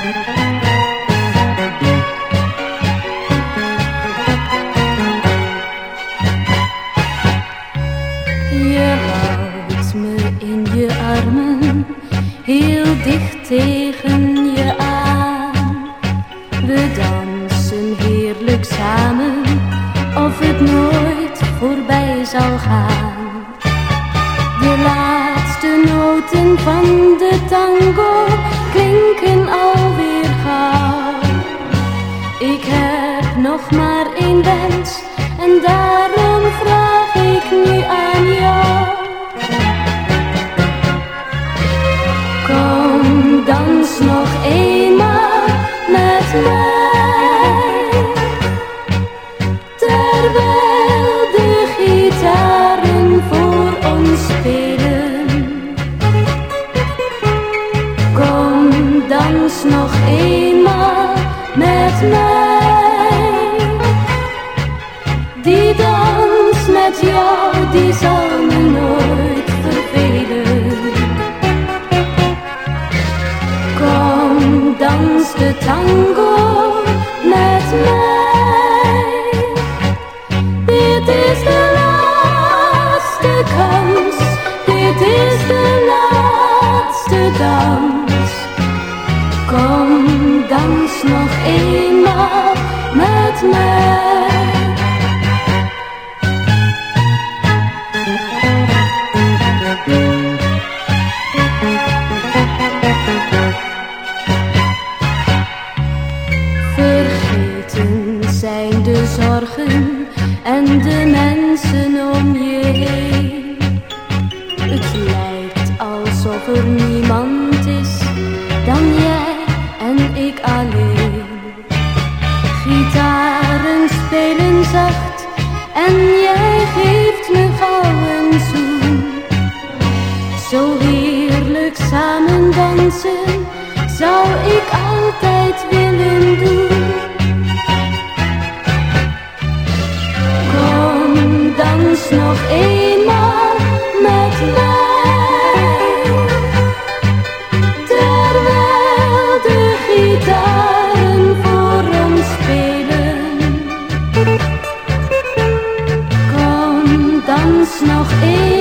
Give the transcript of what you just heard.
Je houdt me in je armen, heel dicht tegen je aan. We dansen heerlijk samen, of het nooit voorbij zal gaan. De laatste noten van de tango klinken alweer gauw. Ik heb nog maar één wens en daarom vraag ik nu aan jou. Kom, dans nog eenmaal Kom, dans nog eenmaal met mij. Die dans met jou, die zal me nooit vervelen. Kom, dans de tango nog eenmaal met mij. Vergeten zijn de zorgen en de mensen om je heen. Het lijkt alsof er niemand is dan jij en ik alleen. Gitaren spelen zacht en jij geeft me gauw een zoen. Zo heerlijk samen dansen zou ik altijd willen doen. uns noch ewig.